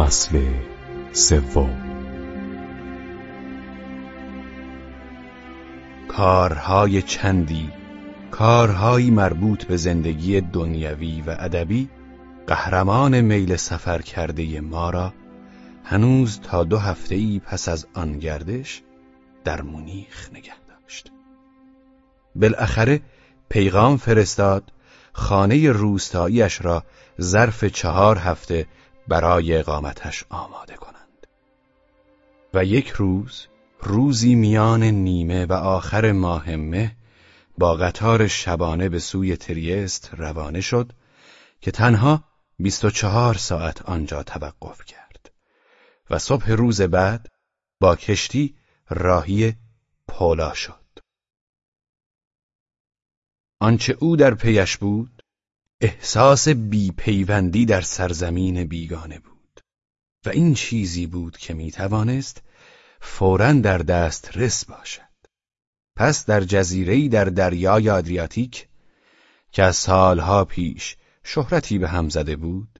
فصل سوم. کارهای چندی کارهایی مربوط به زندگی دنیوی و ادبی قهرمان میل سفر کرده ما را هنوز تا دو هفته ای پس از آن گردش در مونیخ نگه داشت. بالاخره پیغام فرستاد خانه روستاییش را ظرف چهار هفته برای اقامتش آماده کنند. و یک روز روزی میان نیمه و آخر ماه مه با قطار شبانه به سوی تریست روانه شد که تنها بیست و چهار ساعت آنجا توقف کرد. و صبح روز بعد با کشتی راهی پولا شد. آنچه او در پیش بود احساس بیپیوندی در سرزمین بیگانه بود و این چیزی بود که می توانست فورا در دست رس باشد. پس در جزیره‌ای در دریای آدریاتیک که از سالها پیش شهرتی به هم زده بود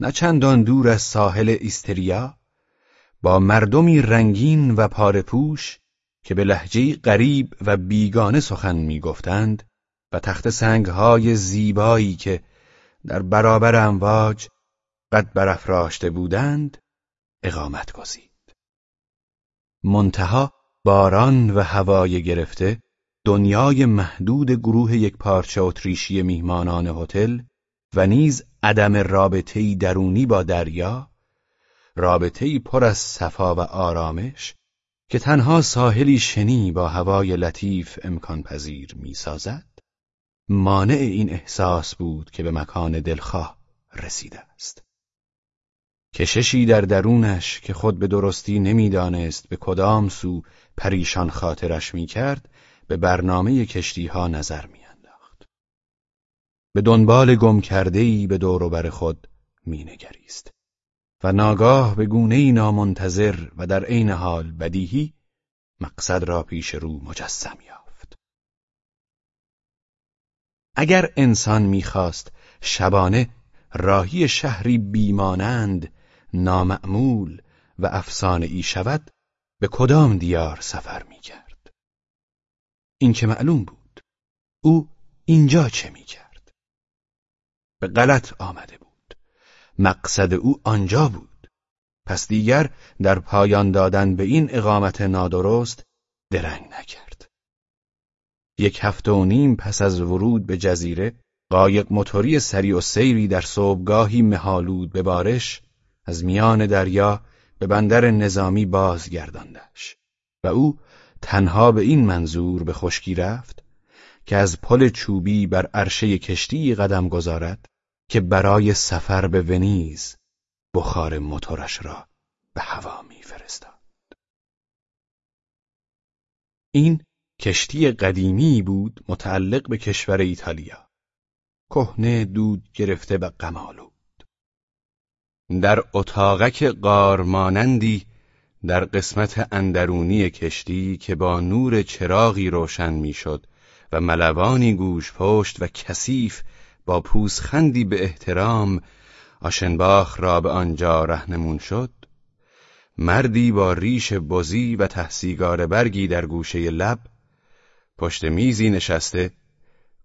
نه چندان دور از ساحل ایستریا با مردمی رنگین و پارپوش که به لحجه غریب و بیگانه سخن می‌گفتند و تخت سنگهای زیبایی که در برابر امواج قد برافراشته بودند اقامت گزید. منتها باران و هوای گرفته دنیای محدود گروه یک پارچه اتریشی میهمانان هتل و نیز عدم رابطه‌ای درونی با دریا رابطه‌ای پر از صفا و آرامش که تنها ساحلی شنی با هوای لطیف امکان پذیر می‌سازد. مانع این احساس بود که به مکان دلخواه رسیده است. کششی در درونش که خود به درستی نمی‌دانست به کدام سو پریشان خاطرش می‌کرد به برنامه کشتی ها نظر میانداخت. به دنبال گم کرده به دور خود مینگریست و ناگاه به گونه نامنتظر و در عین حال بدیهی مقصد را پیش رو مجسم اگر انسان می‌خواست شبانه راهی شهری بیمانند نامعمول و افسانه ای شود به کدام دیار سفر می کرد؟ این که معلوم بود او اینجا چه می کرد؟ به غلط آمده بود مقصد او آنجا بود پس دیگر در پایان دادن به این اقامت نادرست درنگ نکرد یک هفته و نیم پس از ورود به جزیره قایق موتوری سری و سیری در صبحگاهی مهالود به بارش از میان دریا به بندر نظامی بازگرداندش و او تنها به این منظور به خشکی رفت که از پل چوبی بر عرشه کشتی قدم گذارد که برای سفر به ونیز بخار موتورش را به هوا میفرستاد. این کشتی قدیمی بود متعلق به کشور ایتالیا. کهنه دود گرفته و قمالو در اتاقک قارمانندی در قسمت اندرونی کشتی که با نور چراغی روشن می‌شد و ملوانی گوش پشت و کثیف با پوزخندی به احترام آشنباخ را به آنجا رهنمون شد مردی با ریش بزی و تحسیگار برگی در گوشه لب پشت میزی نشسته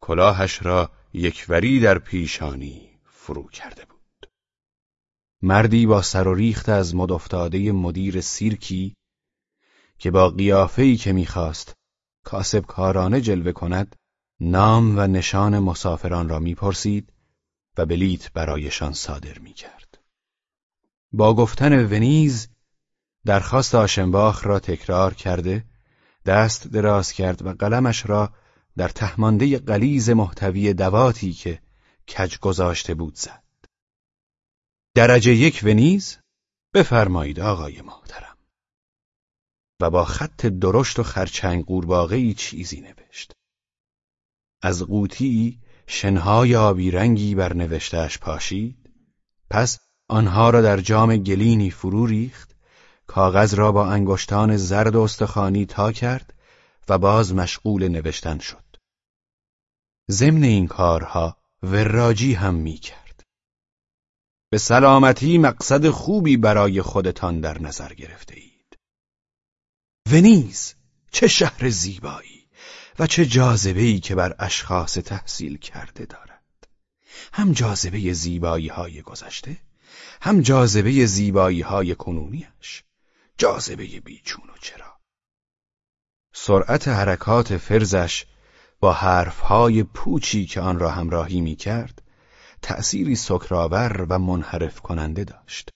کلاهش را یکوری در پیشانی فرو کرده بود مردی با سر و ریخت از مد افتاده مدیر سیرکی که با قیافه‌ای که می‌خواست کاسب کارانه جلوه کند نام و نشان مسافران را می‌پرسید و بلیت برایشان صادر می‌کرد. با گفتن ونیز درخواست آشنباخ را تکرار کرده دست دراز کرد و قلمش را در تهمانده قلیز محتوی دواتی که کج گذاشته بود زد. درجه یک ونیز بفرمایید آقای محترم و با خط درشت و خرچنگ قورباغه‌ای چیزی نوشت از قوطی شنهای آبی رنگی بر نوشتهش پاشید پس آنها را در جام گلینی فرو ریخت کاغذ را با انگشتان زرد و استخوانی تا کرد و باز مشغول نوشتن شد ضمن این کارها وراجی هم می‌کرد به سلامتی مقصد خوبی برای خودتان در نظر گرفته اید. ونیز چه شهر زیبایی و چه جاذبه‌ای که بر اشخاص تحصیل کرده دارد. هم جاذبه زیبایی های گذشته، هم جاذبه زیبایی های کنونیش، جاذبه بیچون و چرا. سرعت حرکات فرزش با حرفهای پوچی که آن را همراهی می کرد تأثیری سکرآور و منحرف کننده داشت.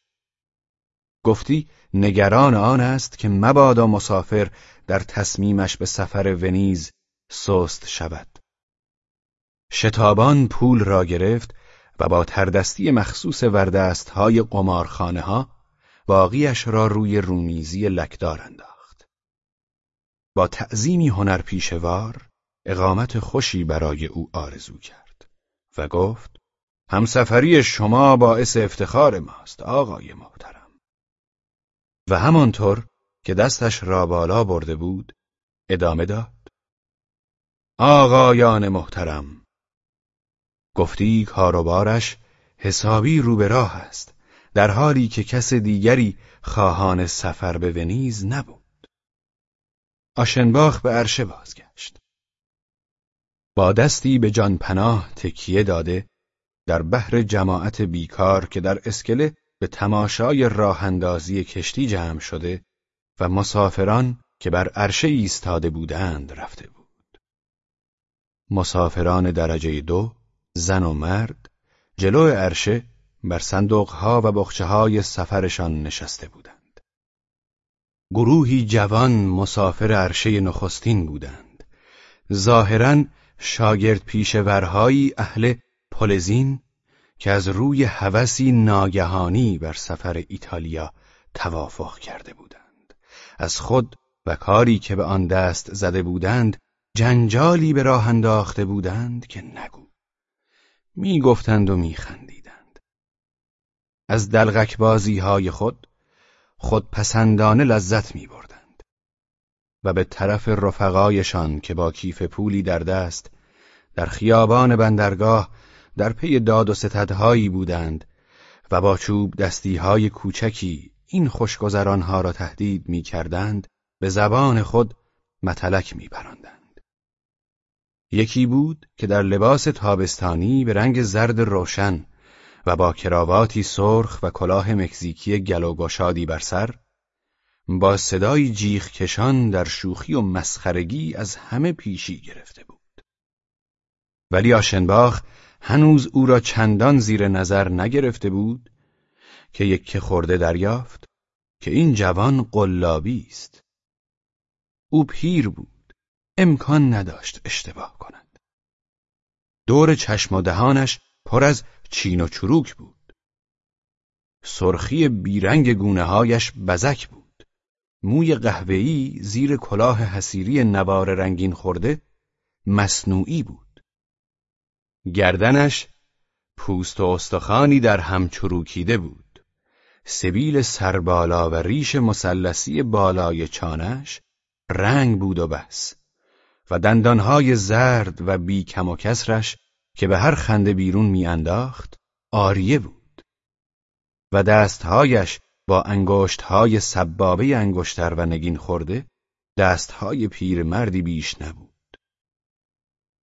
گفتی نگران آن است که مبادا مسافر در تصمیمش به سفر ونیز سست شود. شتابان پول را گرفت و با تردستی مخصوص وردست های قمارخانه ها باقیش را روی رومیزی لکدار انداخت. با تعظیمی هنرپیشوار اقامت خوشی برای او آرزو کرد و گفت همسفری شما باعث افتخار ماست آقای محترم. و همانطور که دستش را بالا برده بود ادامه داد. آقایان محترم گفتی کاروبارش حسابی رو به راه است. در حالی که کس دیگری خواهان سفر به ونیز نبود آشنباخ به عرشه بازگشت با دستی به جان پناه تکیه داده در بحر جماعت بیکار که در اسکله به تماشای راهندازی کشتی جمع شده و مسافران که بر عرشه ایستاده بودند رفته بود. مسافران درجه دو، زن و مرد، جلو عرشه بر صندوقها و بخچه سفرشان نشسته بودند. گروهی جوان مسافر عرشه نخستین بودند. ظاهراً شاگرد پیشورهایی اهل پولزین که از روی هوسی ناگهانی بر سفر ایتالیا توافق کرده بودند از خود و کاری که به آن دست زده بودند جنجالی به راه انداخته بودند که نگو می گفتند و می خندیدند. از دلغک بازی های خود خودپسندانه لذت می بردند و به طرف رفقایشان که با کیف پولی در دست در خیابان بندرگاه در پی داد و ستدهایی بودند و با چوب دستیهای کوچکی این خوشگذرانها را تهدید می کردند به زبان خود متلک می برندند. یکی بود که در لباس تابستانی به رنگ زرد روشن و با کراواتی سرخ و کلاه مکزیکی گلوگشادی بر سر با صدای جیخ کشان در شوخی و مسخرگی از همه پیشی گرفته بود. ولی آشنباخ هنوز او را چندان زیر نظر نگرفته بود که یک خورده دریافت که این جوان قلابی است. او پیر بود، امکان نداشت اشتباه کند. دور چشم و دهانش پر از چین و چروک بود. سرخی بیرنگ گونه هایش بزک بود. موی قهوه‌ای زیر کلاه حسیری نوار رنگین خورده مصنوعی بود. گردنش پوست و استخانی در هم چروکیده بود سبیل سربالا و ریش مسلسی بالای چانش رنگ بود و بس و دندانهای زرد و بی کم و کسرش که به هر خنده بیرون میانداخت آریه بود و دستهایش با انگشتهای سبابه انگشتر و نگین خورده دستهای پیرمردی بیش نبود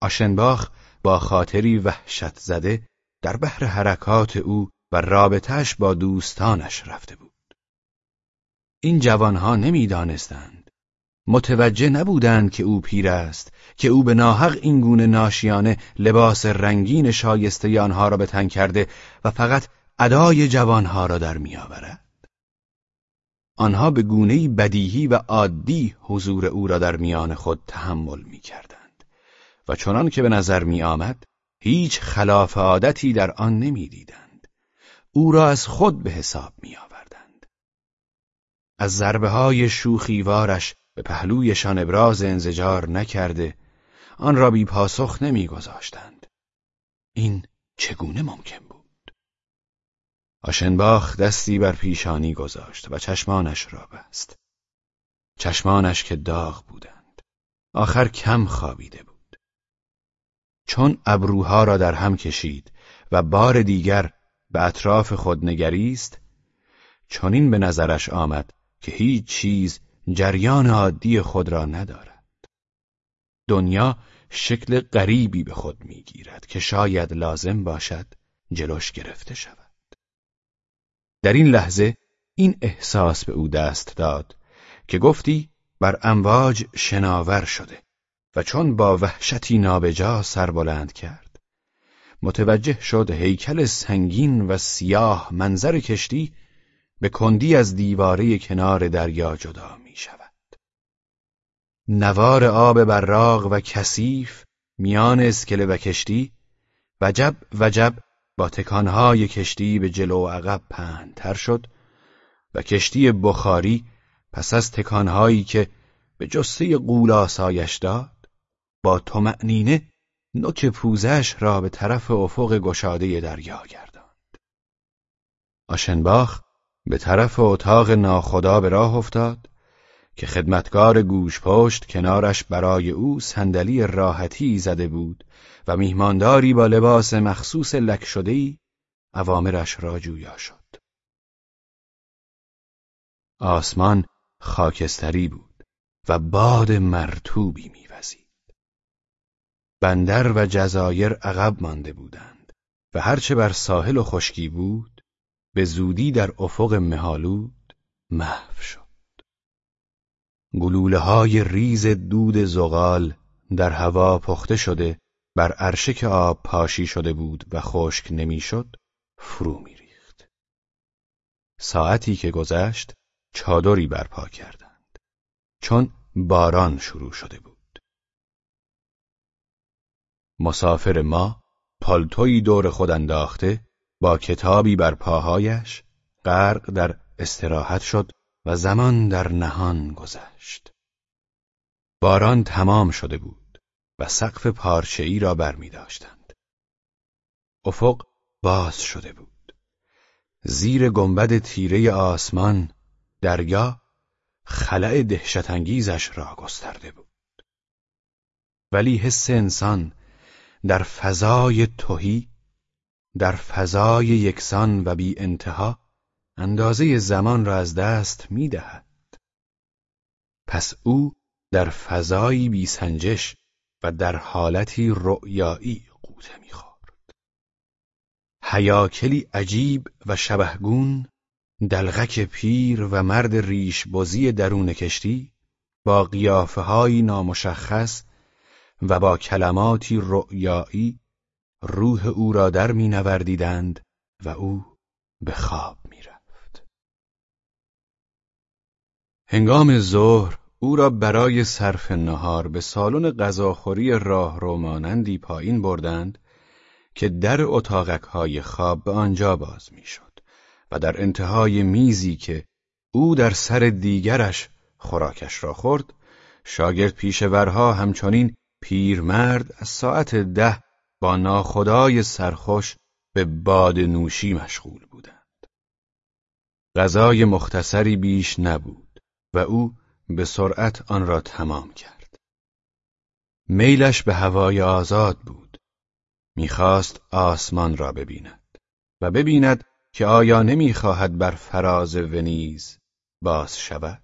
آشنباخ با خاطری وحشت زده در بحر حرکات او و رابطهش با دوستانش رفته بود. این جوانها نمی‌دانستند متوجه نبودند که او پیر است که او به ناحق این گونه ناشیانه لباس رنگین شایسته آنها را به تن کرده و فقط ادای جوانها را در میآورد. آنها به گونه بدیهی و عادی حضور او را در میان خود تحمل می‌کردند. و چنان که به نظر می آمد هیچ خلاف عادتی در آن نمی دیدند. او را از خود به حساب می آوردند. از ضربه های شوخیوارش به پهلویشان ابراز انزجار نکرده آن را بی پاسخ نمی گذاشتند. این چگونه ممکن بود؟ آشنباخ دستی بر پیشانی گذاشت و چشمانش را بست. چشمانش که داغ بودند. آخر کم خوابیده بود. چون ابروها را در هم کشید و بار دیگر به اطراف خود نگریست چنین به نظرش آمد که هیچ چیز جریان عادی خود را ندارد. دنیا شکل غریبی به خود می‌گیرد که شاید لازم باشد جلوش گرفته شود. در این لحظه این احساس به او دست داد که گفتی بر امواج شناور شده و چون با وحشتی نابجا سر بلند کرد. متوجه شد هیکل سنگین و سیاه منظر کشتی به کندی از دیواره کنار دریا جدا می شود. نوار آب براق و کثیف میان اسکله و کشتی وجب وجب با تکانهای کشتی به جلو و عقب پهنتر شد و کشتی بخاری پس از تکانهایی که به جسته قول آسایش داد با تمعنینه نوک پوزش را به طرف افق گشاده دریا گرداند آشنباخ به طرف اتاق ناخدا به راه افتاد که خدمتکار گوش پشت کنارش برای او صندلی راحتی زده بود و میهمانداری با لباس مخصوص لک شده‌ای اوامرش را جویا شد. آسمان خاکستری بود و باد مرتوبی میوزید. بندر و جزایر عقب مانده بودند و هرچه بر ساحل و خشکی بود به زودی در افق مهالود محو شد. گلوله های ریز دود زغال در هوا پخته شده بر عرشه که آب پاشی شده بود و خشک نمی‌شد فرو میریخت. ساعتی که گذشت چادری برپا کردند چون باران شروع شده بود. مسافر ما پالتوی دور خود انداخته با کتابی بر پاهایش غرق در استراحت شد و زمان در نهان گذشت. باران تمام شده بود و سقف پارچه‌ای را برمی داشتند. افق باز شده بود. زیر گنبد تیره آسمان دریا خلع دهشتانگیزش را گسترده بود. ولی حس انسان در فضای توهی در فضای یکسان و بی انتها اندازه زمان را از دست می دهد. پس او در فضایی بیسنجش و در حالتی رؤیایی قوطه می‌خورد. حیاکلی عجیب و شبهگون دلغک پیر و مرد ریش بزی درون کشتی با قیافه های نامشخص و با کلماتی رؤیایی روح او را در می نوردیدند و او به خواب می هنگام ظهر او را برای صرف نهار به سالن غذاخوری راه رومانندی پایین بردند که در اتاقک های خواب به آنجا باز می‌شد و در انتهای میزی که او در سر دیگرش خوراکش را خورد شاگرد پیشورها همچنین پیرمرد از ساعت ده با ناخدای سرخوش به باد نوشی مشغول بودند. غذای مختصری بیش نبود. و او به سرعت آن را تمام کرد. میلش به هوای آزاد بود. می‌خواست آسمان را ببیند و ببیند که آیا نمی‌خواهد بر فراز ونیز باز شود.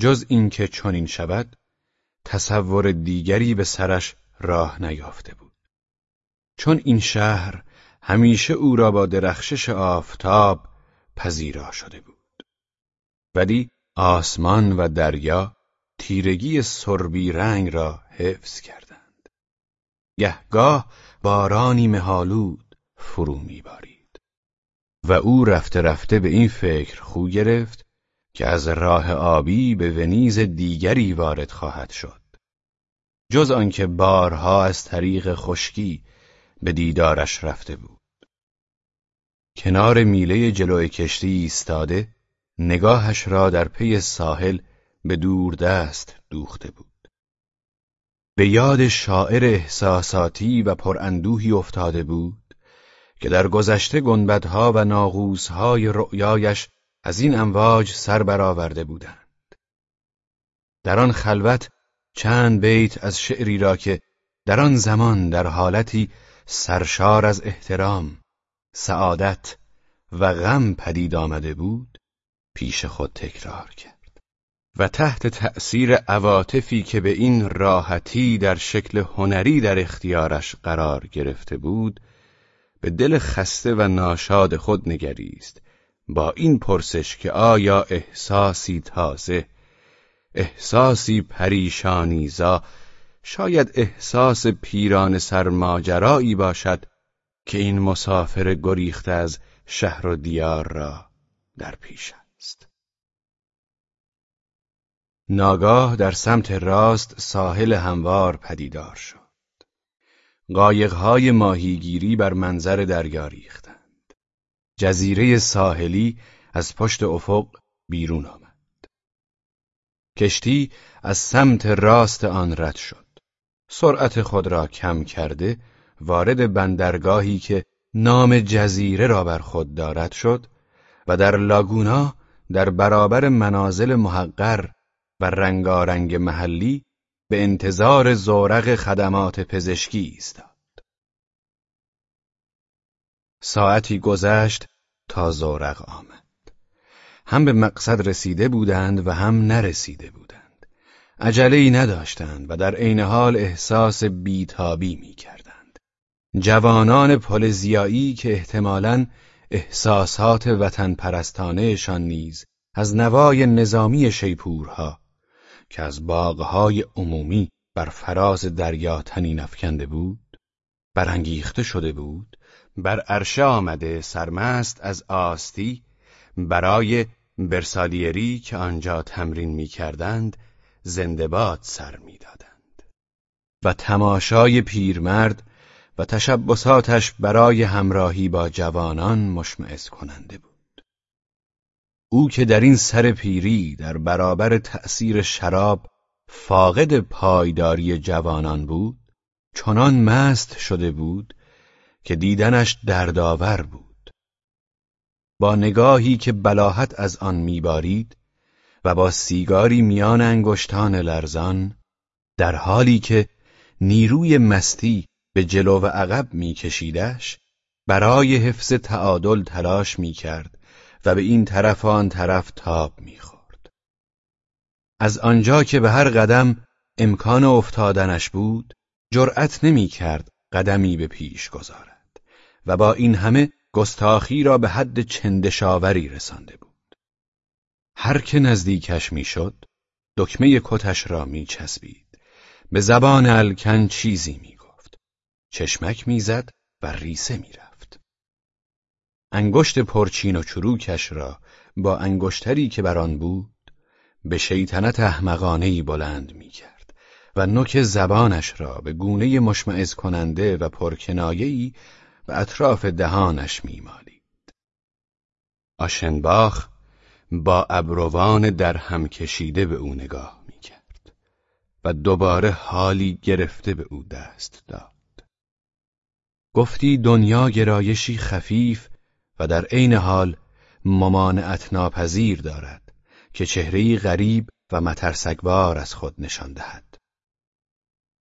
جز اینکه چنین شود تصور دیگری به سرش راه نیافته بود. چون این شهر همیشه او را با درخشش آفتاب پذیرا شده بود. ولی آسمان و دریا تیرگی سربی رنگ را حفظ کردند. گهگاه بارانی مهالود فرو میبارید و او رفته رفته به این فکر خو گرفت که از راه آبی به ونیز دیگری وارد خواهد شد. جز آنکه بارها از طریق خشکی به دیدارش رفته بود. کنار میله جلوی کشتی ایستاده نگاهش را در پی ساحل به دور دست دوخته بود. به یاد شاعر احساساتی و پراندوهی افتاده بود که در گذشته گنبدها و ناغوزهای رؤیایش از این امواج سر برآورده بودند. در آن خلوت چند بیت از شعری را که در آن زمان در حالتی سرشار از احترام، سعادت و غم پدید آمده بود پیش خود تکرار کرد. و تحت تأثیر عواطفی که به این راحتی در شکل هنری در اختیارش قرار گرفته بود به دل خسته و ناشاد خود نگریست. با این پرسش که آیا احساسی تازه احساسی پریشانیزا شاید احساس پیران سرماجرایی باشد که این مسافر گریخته از شهر و دیار را در پیش است ناگاه در سمت راست ساحل هموار پدیدار شد. قایقهای ماهیگیری بر منظر دریا ریختند. جزیره ساحلی از پشت افق بیرون آمد. کشتی از سمت راست آن رد شد. سرعت خود را کم کرده وارد بندرگاهی که نام جزیره را بر خود دارد شد و در لاگونا در برابر منازل محقر و رنگارنگ محلی به انتظار زورق خدمات پزشکی ایستاد. ساعتی گذشت تا زورق آمد. هم به مقصد رسیده بودند و هم نرسیده بودند. عجله ای نداشتند و در عین حال احساس بیتابی می کردند. جوانان پلزیایی که احتمالاً احساسات وطن پرستانهشان نیز از نوای نظامی شیپورها که از باغهای عمومی بر فراز دریا تنین افکنده بود برانگیخته شده بود بر عرشه آمده سرمست از آستی برای برسالیری که آنجا تمرین می کردند زندباد سر می دادند. و تماشای پیرمرد و تشبساتش برای همراهی با جوانان مشمعز کننده بود. او که در این سر پیری در برابر تأثیر شراب فاقد پایداری جوانان بود چنان مست شده بود که دیدنش دردآور بود. با نگاهی که بلاحت از آن میبارید و با سیگاری میان انگشتان لرزان در حالی که نیروی مستی به جلو و عقب میکشیدش برای حفظ تعادل تلاش می‌کرد. و به این طرف آن طرف تاب می‌خورد. از آنجا که به هر قدم امکان افتادنش بود جرأت نمی‌کرد قدمی به پیش گذارد و با این همه گستاخی را به حد چندشاوری رسانده بود. هر که نزدیکش می‌شد دکمه کتش را میچسبید. به زبان الکن چیزی می‌گفت. چشمک می‌زد و ریسه می‌رفت. انگشت پرچین و چروکش را با انگشتری که بر آن بود به شیطنت احمقانهای بلند می‌کرد و نوک زبانش را به گونه مشمعز کننده و پرکنایه‌ای به اطراف دهانش میمالید. آشنباخ با ابروان در هم کشیده به او نگاه می‌کرد و دوباره حالی گرفته به او دست داد. گفتی دنیا گرایشی خفیف و در عین حال ممانعت ناپذیر دارد که چهرهی غریب و مترسگوار از خود نشان دهد.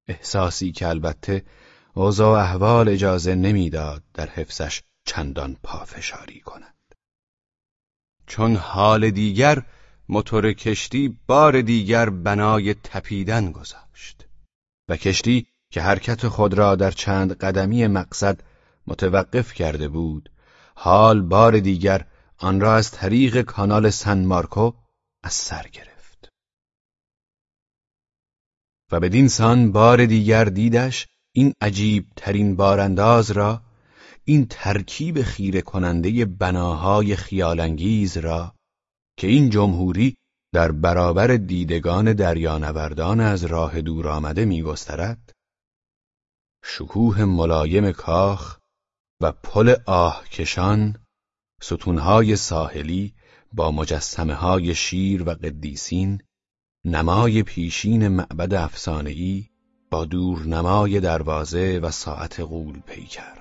احساسی که البته اوضاع احوال اجازه نمی‌داد در حفظش چندان پافشاری کند چون حال دیگر موتور کشتی بار دیگر بنای تپیدن گذاشت و کشتی که حرکت خود را در چند قدمی مقصد متوقف کرده بود حال بار دیگر آن را از طریق کانال سن مارکو از سر گرفت. و بدین سان بار دیگر دیدش این عجیب ترین بارانداز را این ترکیب خیره کننده بناهای خیالانگیز را که این جمهوری در برابر دیدگان دریانوردان از راه دور آمده میگسترد شکوه ملایم کاخ و پل آهکشان ستونهای ساحلی با مجسمه های شیر و قدیسین نمای پیشین معبد افسانه‌ای با دورنمای دروازه و ساعت غول پیکر.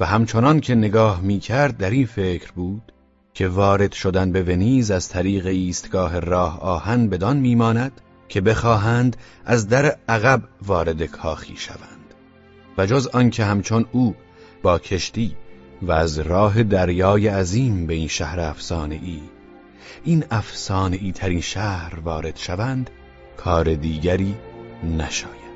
و همچنان که نگاه می‌کرد در این فکر بود که وارد شدن به ونیز از طریق ایستگاه راه آهن بدان میماند که بخواهند از در عقب وارد کاخی شوند. و جز آنکه همچون او با کشتی و از راه دریای عظیم به این شهر افسانه ای. این افسانه ای ترین شهر وارد شوند کار دیگری نشاید.